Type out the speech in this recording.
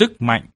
sức mạnh.